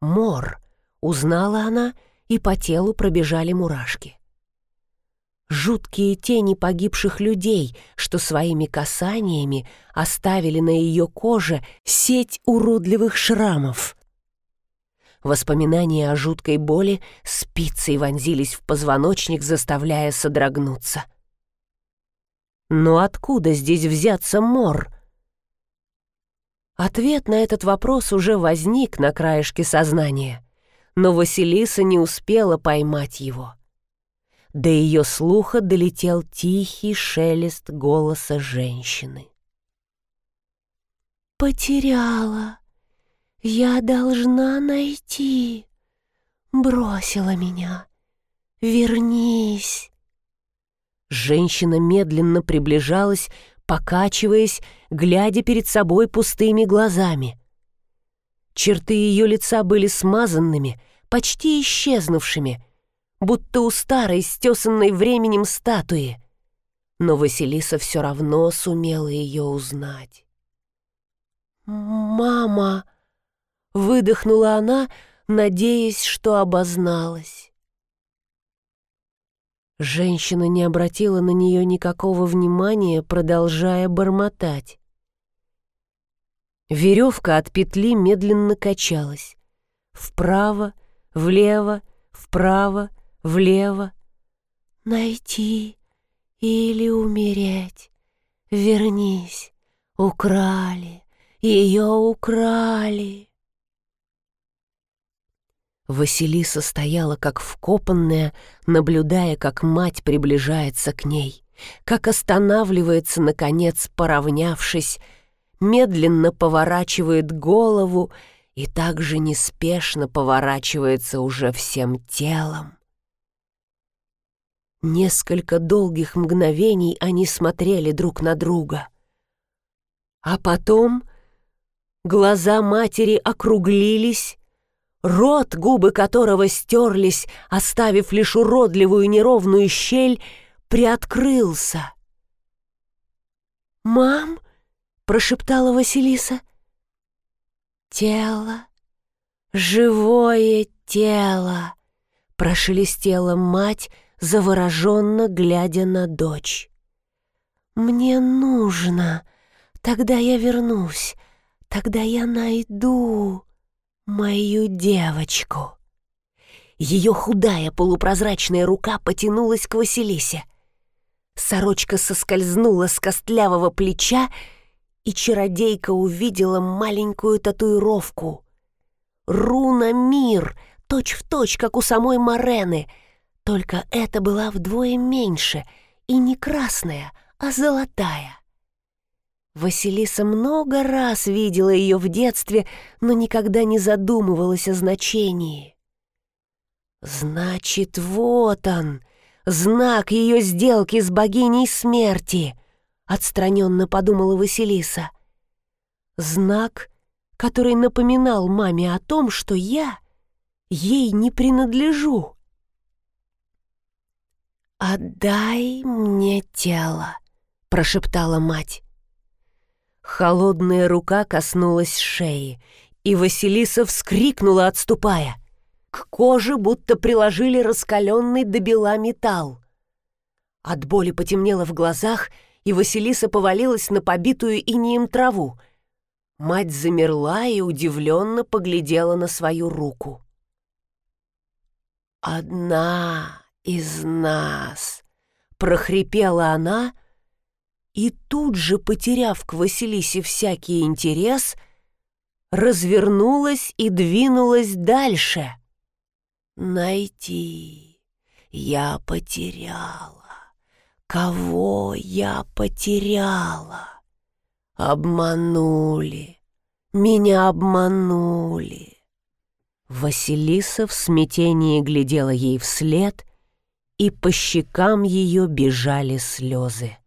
S2: «Мор!» — узнала она, и по телу пробежали мурашки жуткие тени погибших людей, что своими касаниями оставили на ее коже сеть уродливых шрамов. Воспоминания о жуткой боли спицей вонзились в позвоночник, заставляя содрогнуться. Но откуда здесь взяться мор? Ответ на этот вопрос уже возник на краешке сознания, но Василиса не успела поймать его. До ее слуха долетел тихий шелест голоса женщины. «Потеряла. Я должна найти. Бросила меня. Вернись». Женщина медленно приближалась, покачиваясь, глядя перед собой пустыми глазами. Черты ее лица были смазанными, почти исчезнувшими, будто у старой, стесанной временем статуи. Но Василиса все равно сумела ее узнать. «Мама!» — выдохнула она, надеясь, что обозналась. Женщина не обратила на нее никакого внимания, продолжая бормотать. Веревка от петли медленно качалась. Вправо, влево, вправо, влево. Найти или умереть. Вернись. Украли. Ее украли. Василиса стояла как вкопанная, наблюдая, как мать приближается к ней, как останавливается, наконец, поравнявшись, медленно поворачивает голову и также неспешно поворачивается уже всем телом. Несколько долгих мгновений они смотрели друг на друга. А потом глаза матери округлились, рот, губы которого стерлись, оставив лишь уродливую неровную щель, приоткрылся. «Мам, прошептала Василиса. «Тело, живое тело!» — прошелестела мать, завороженно глядя на дочь. «Мне нужно, тогда я вернусь, тогда я найду мою девочку». Ее худая полупрозрачная рука потянулась к Василисе. Сорочка соскользнула с костлявого плеча, и чародейка увидела маленькую татуировку. Руна «Мир», точь-в-точь, как у самой Морены, только это была вдвое меньше и не красная, а золотая. Василиса много раз видела ее в детстве, но никогда не задумывалась о значении. «Значит, вот он, знак ее сделки с богиней смерти», — отстраненно подумала Василиса. «Знак, который напоминал маме о том, что я ей не принадлежу». «Отдай мне тело», — прошептала мать. Холодная рука коснулась шеи, и Василиса вскрикнула, отступая — к коже будто приложили раскаленный до бела металл. От боли потемнело в глазах, и Василиса повалилась на побитую инеем траву. Мать замерла и удивленно поглядела на свою руку. «Одна из нас!» — прохрипела она, и тут же, потеряв к Василисе всякий интерес, развернулась и двинулась дальше — найти. Я потеряла. Кого я потеряла? Обманули. Меня обманули. Василиса в смятении глядела ей вслед, и по щекам ее бежали слезы.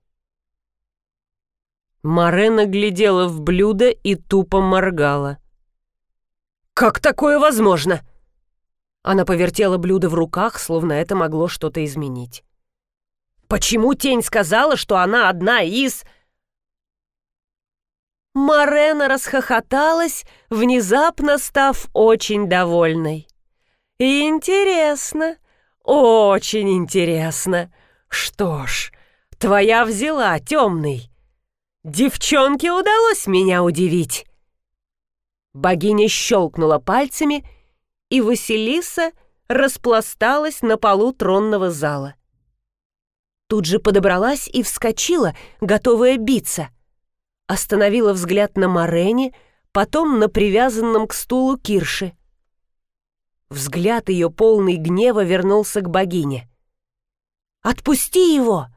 S2: Марена глядела в блюдо и тупо моргала. «Как такое возможно?» Она повертела блюдо в руках, словно это могло что-то изменить. «Почему тень сказала, что она одна из...» Марена расхохоталась, внезапно став очень довольной. «Интересно, очень интересно. Что ж, твоя взяла, темный. Девчонке удалось меня удивить». Богиня щелкнула пальцами, и Василиса распласталась на полу тронного зала. Тут же подобралась и вскочила, готовая биться. Остановила взгляд на Морене, потом на привязанном к стулу Кирше. Взгляд ее полный гнева вернулся к богине. «Отпусти его!»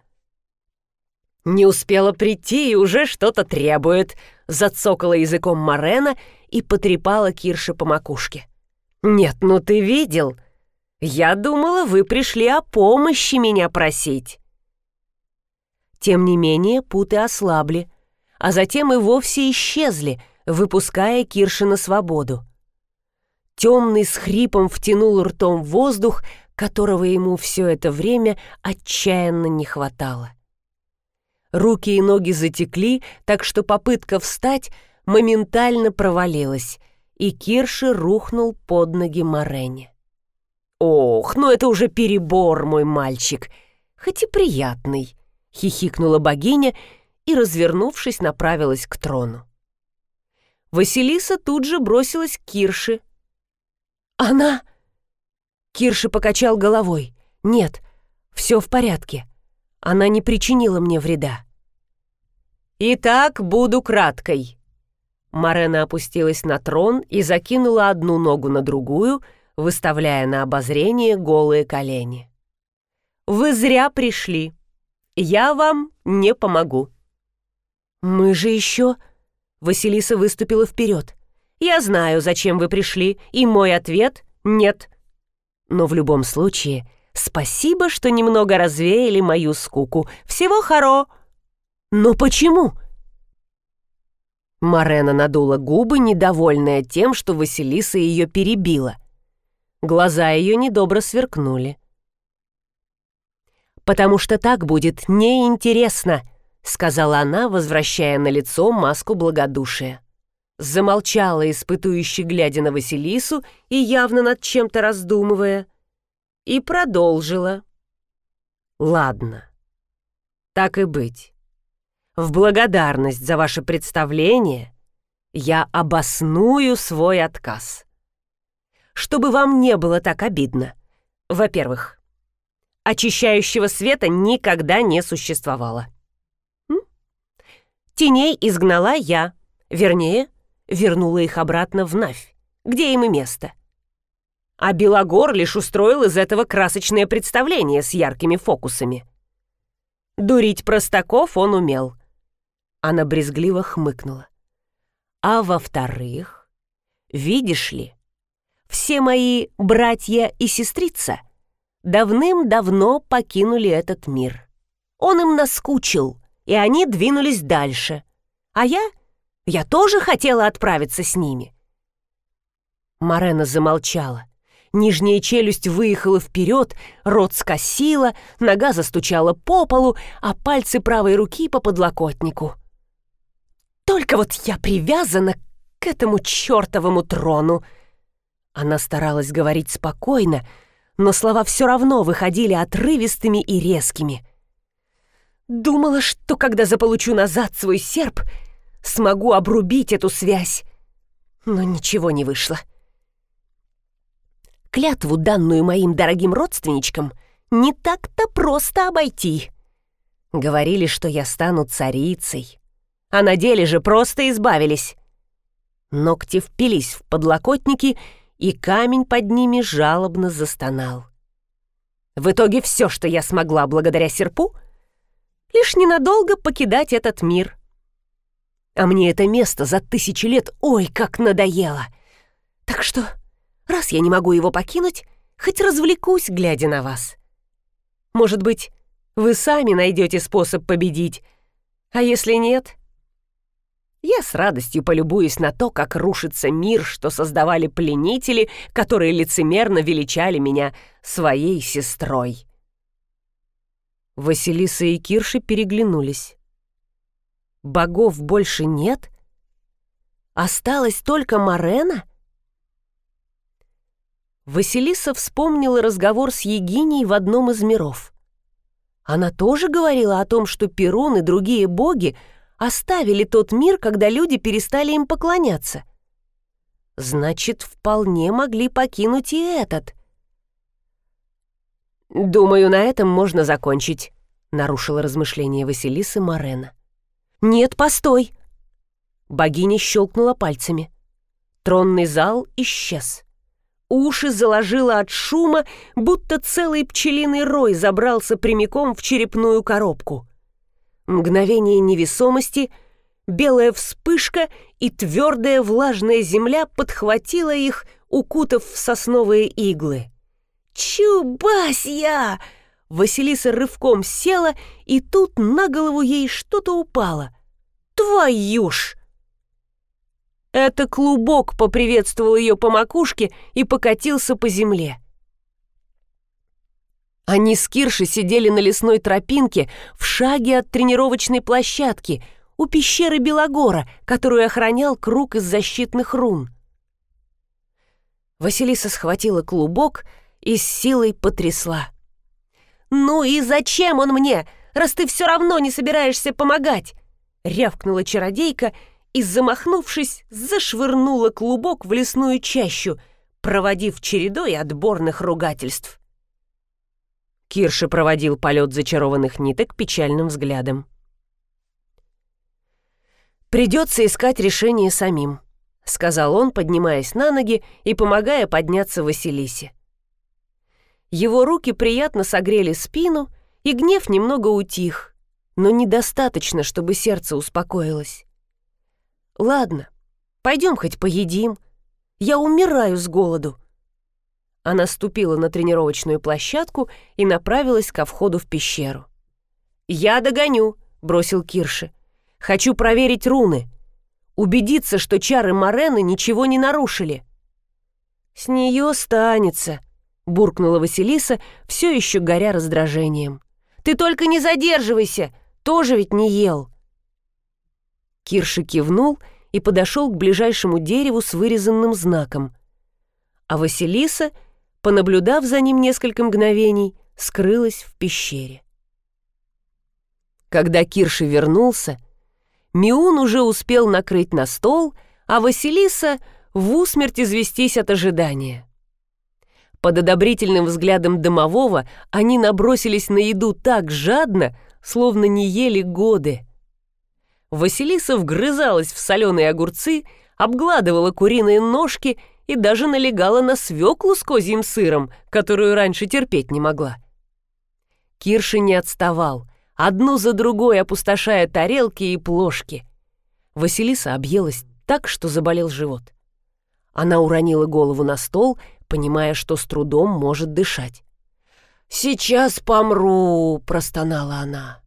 S2: «Не успела прийти и уже что-то требует», — зацокала языком Морена и потрепала Кирше по макушке. «Нет, ну ты видел? Я думала, вы пришли о помощи меня просить». Тем не менее, путы ослабли, а затем и вовсе исчезли, выпуская Кирши на свободу. Темный с хрипом втянул ртом воздух, которого ему все это время отчаянно не хватало. Руки и ноги затекли, так что попытка встать моментально провалилась — и Кирши рухнул под ноги Морене. «Ох, ну это уже перебор, мой мальчик, хоть и приятный», — хихикнула богиня и, развернувшись, направилась к трону. Василиса тут же бросилась к Кирше. «Она...» Кирши покачал головой. «Нет, все в порядке. Она не причинила мне вреда». «Итак, буду краткой», Марена опустилась на трон и закинула одну ногу на другую, выставляя на обозрение голые колени. «Вы зря пришли. Я вам не помогу». «Мы же еще...» Василиса выступила вперед. «Я знаю, зачем вы пришли, и мой ответ — нет. Но в любом случае, спасибо, что немного развеяли мою скуку. Всего хоро!» «Но почему?» Марена надула губы, недовольная тем, что Василиса ее перебила. Глаза ее недобро сверкнули. «Потому что так будет неинтересно», —
S1: сказала она, возвращая на лицо маску благодушия. Замолчала, испытующе глядя на Василису и явно над чем-то раздумывая, и продолжила. «Ладно, так и быть. В благодарность за ваше представление я обосную свой отказ. Чтобы вам не было так обидно. Во-первых, очищающего света никогда не существовало. Теней изгнала я, вернее, вернула их обратно в Навь, где им и место. А Белогор лишь устроил из этого красочное представление с яркими фокусами. Дурить простаков он умел. Она брезгливо хмыкнула. А во-вторых, видишь ли, все мои братья и сестрица давным-давно покинули этот мир. Он им наскучил, и они двинулись дальше. А я... я тоже хотела отправиться с ними. Марена замолчала. Нижняя челюсть выехала вперед, рот скосила, нога застучала по полу, а пальцы правой руки по подлокотнику. «Только вот я привязана к этому чертовому трону!» Она старалась говорить спокойно, но слова все равно выходили отрывистыми и резкими. Думала, что когда заполучу назад свой серп, смогу обрубить эту связь. Но ничего не вышло. Клятву, данную моим дорогим родственничкам, не так-то просто обойти. Говорили, что я стану царицей. А на деле же просто избавились. Ногти впились в подлокотники, и камень под ними жалобно застонал. В итоге все, что я смогла благодаря серпу, лишь ненадолго покидать этот мир. А мне это место за тысячи лет ой как надоело. Так что Раз я не могу его покинуть, хоть развлекусь, глядя на вас. Может быть, вы сами найдете способ победить, а если нет, я с радостью полюбуюсь на то, как рушится мир, что создавали пленители, которые лицемерно величали меня своей сестрой. Василиса и Кирши переглянулись. Богов больше нет? Осталась только Марена? Василиса вспомнила разговор с Егиней в одном из миров. Она тоже говорила о том, что Перун и другие боги оставили тот мир, когда люди перестали им поклоняться. Значит, вполне могли покинуть и этот. «Думаю, на этом можно закончить», — нарушила размышление Василисы Морена. «Нет, постой!» Богиня щелкнула пальцами. Тронный зал исчез уши заложило от шума, будто целый пчелиный рой забрался прямиком в черепную коробку. Мгновение невесомости, белая вспышка и твердая влажная земля подхватила их, укутав в сосновые иглы. «Чубасья!» Василиса рывком села, и тут на голову ей что-то упало. «Твою ж!» Это клубок поприветствовал ее по макушке и покатился по земле. Они с Киршей сидели на лесной тропинке в шаге от тренировочной площадки у пещеры Белогора, которую охранял круг из защитных рун. Василиса схватила клубок и с силой потрясла. «Ну и зачем он мне, раз ты все равно не собираешься помогать?» — рявкнула чародейка — и, замахнувшись, зашвырнула клубок в лесную чащу, проводив чередой отборных ругательств. Кирша проводил полет зачарованных ниток печальным взглядом. «Придется искать решение самим», — сказал он, поднимаясь на ноги и помогая подняться Василисе. Его руки приятно согрели спину, и гнев немного утих, но недостаточно, чтобы сердце успокоилось. «Ладно, пойдем хоть поедим. Я умираю с голоду». Она ступила на тренировочную площадку и направилась ко входу в пещеру. «Я догоню», — бросил Кирши. «Хочу проверить руны. Убедиться, что чары Морены ничего не нарушили». «С нее останется», — буркнула Василиса, все еще горя раздражением. «Ты только не задерживайся!»
S2: тоже ведь не ел». Кирша кивнул и подошел к ближайшему дереву с вырезанным знаком. А Василиса, понаблюдав за ним несколько мгновений, скрылась в пещере. Когда Кирша вернулся, Миун уже успел накрыть на стол, а Василиса в усмерть известись от ожидания. Под одобрительным взглядом домового они набросились на еду так жадно, словно не ели годы. Василиса вгрызалась в соленые огурцы, обгладывала куриные ножки и даже налегала на свеклу с козьим сыром, которую раньше терпеть не могла. Кирши не отставал, одну за другой опустошая тарелки и плошки. Василиса объелась так, что заболел живот. Она уронила голову на стол, понимая, что с трудом может дышать. «Сейчас помру!» — простонала она.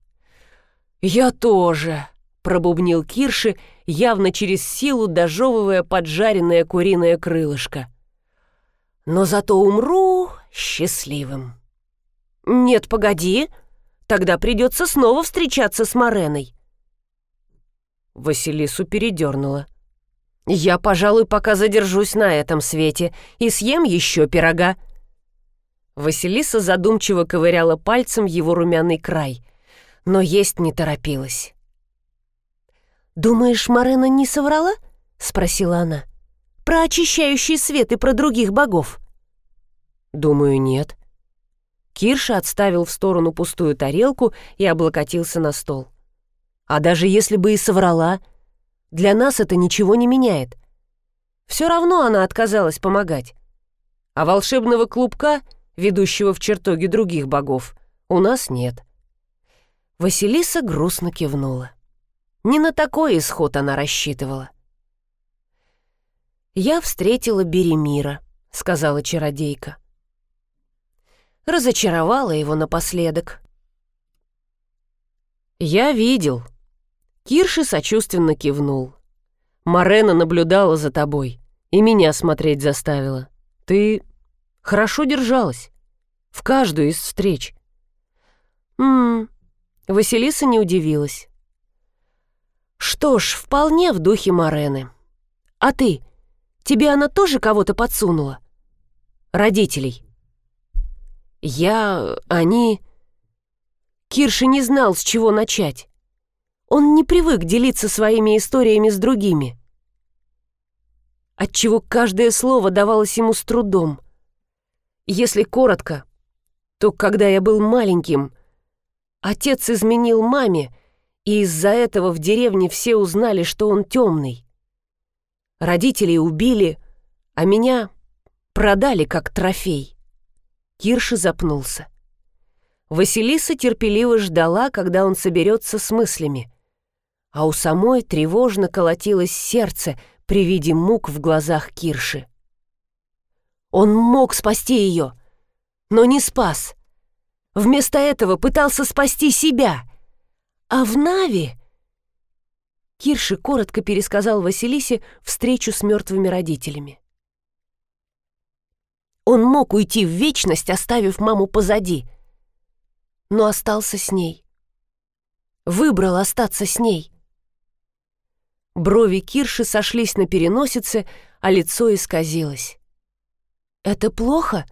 S2: «Я тоже!» — пробубнил Кирши, явно через силу дожевывая поджаренное куриное крылышко. «Но зато умру счастливым!» «Нет, погоди!» Тогда придется снова встречаться с Мореной. Василису передернула. «Я, пожалуй, пока задержусь на этом свете и съем еще пирога». Василиса задумчиво ковыряла пальцем его румяный край, но есть не торопилась. «Думаешь, Марена не соврала?» — спросила она. «Про очищающий свет и про других богов?» «Думаю, нет. Кирша отставил в сторону пустую тарелку и облокотился на стол. «А даже если бы и соврала, для нас это ничего не меняет. Все равно она отказалась помогать. А волшебного клубка, ведущего в чертоги других богов, у нас нет». Василиса грустно кивнула. Не на такой исход она рассчитывала. «Я встретила Беремира», — сказала чародейка разочаровала его напоследок. «Я видел». Кирши сочувственно кивнул. «Марена наблюдала за тобой и меня смотреть заставила. Ты хорошо держалась. В каждую из встреч». «Ммм...» Василиса не удивилась. «Что ж, вполне в духе Марены. А ты? Тебе она тоже кого-то подсунула? Родителей?» Я... они... Кирши не знал, с чего начать. Он не привык делиться своими историями с другими. Отчего каждое слово давалось ему с трудом. Если коротко, то когда я был маленьким, отец изменил маме, и из-за этого в деревне все узнали, что он темный. Родителей убили, а меня продали как трофей. Кирша запнулся. Василиса терпеливо ждала, когда он соберется с мыслями. А у самой тревожно колотилось сердце при виде мук в глазах Кирши. Он мог спасти ее, но не спас. Вместо этого пытался спасти себя. А в Нави... Кирши коротко пересказал Василисе встречу с мертвыми родителями. Он мог уйти в вечность, оставив маму позади. Но остался с ней. Выбрал остаться с ней. Брови Кирши сошлись на переносице, а лицо исказилось. «Это плохо?»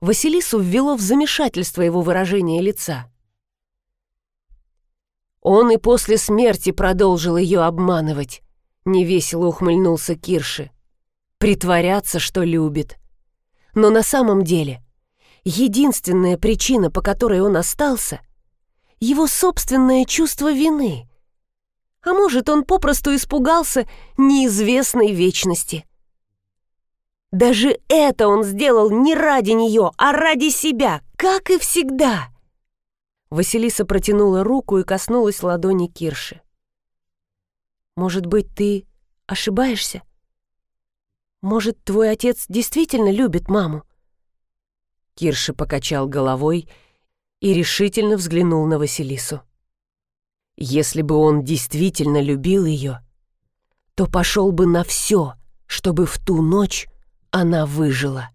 S2: Василису ввело в замешательство его выражение лица. Он и после смерти продолжил ее обманывать. Невесело ухмыльнулся Кирши. Притворяться, что любит. Но на самом деле единственная причина, по которой он остался, его собственное чувство вины. А может, он попросту испугался неизвестной вечности. Даже это он сделал не ради нее, а ради себя, как и всегда. Василиса протянула руку и коснулась ладони Кирши. «Может быть, ты ошибаешься?» Может, твой отец действительно любит маму?» Кирша покачал головой и решительно взглянул на Василису. Если бы он действительно любил ее, то пошел бы на все, чтобы в ту ночь она выжила.